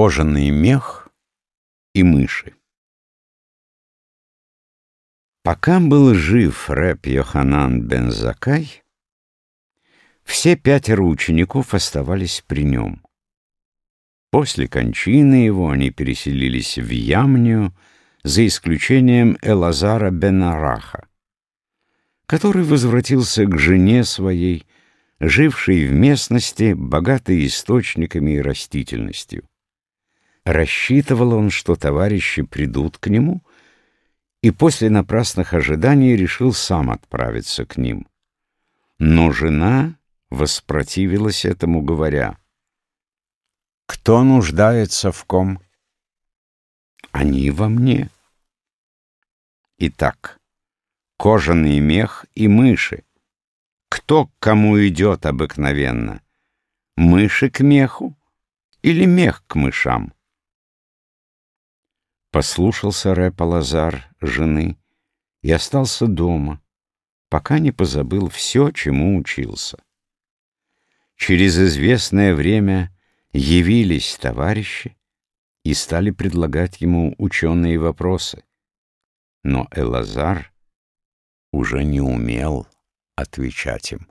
Кожаный мех и мыши. Пока был жив рэп Йоханан бен Закай, все пятеро учеников оставались при нем. После кончины его они переселились в Ямнию, за исключением Элазара бен Араха, который возвратился к жене своей, жившей в местности, богатой источниками и растительностью. Рассчитывал он, что товарищи придут к нему, и после напрасных ожиданий решил сам отправиться к ним. Но жена воспротивилась этому, говоря, «Кто нуждается в ком?» «Они во мне». Итак, кожаный мех и мыши. Кто к кому идет обыкновенно? Мыши к меху или мех к мышам? Послушался Рэпа Лазар жены и остался дома, пока не позабыл все, чему учился. Через известное время явились товарищи и стали предлагать ему ученые вопросы. Но Элазар уже не умел отвечать им.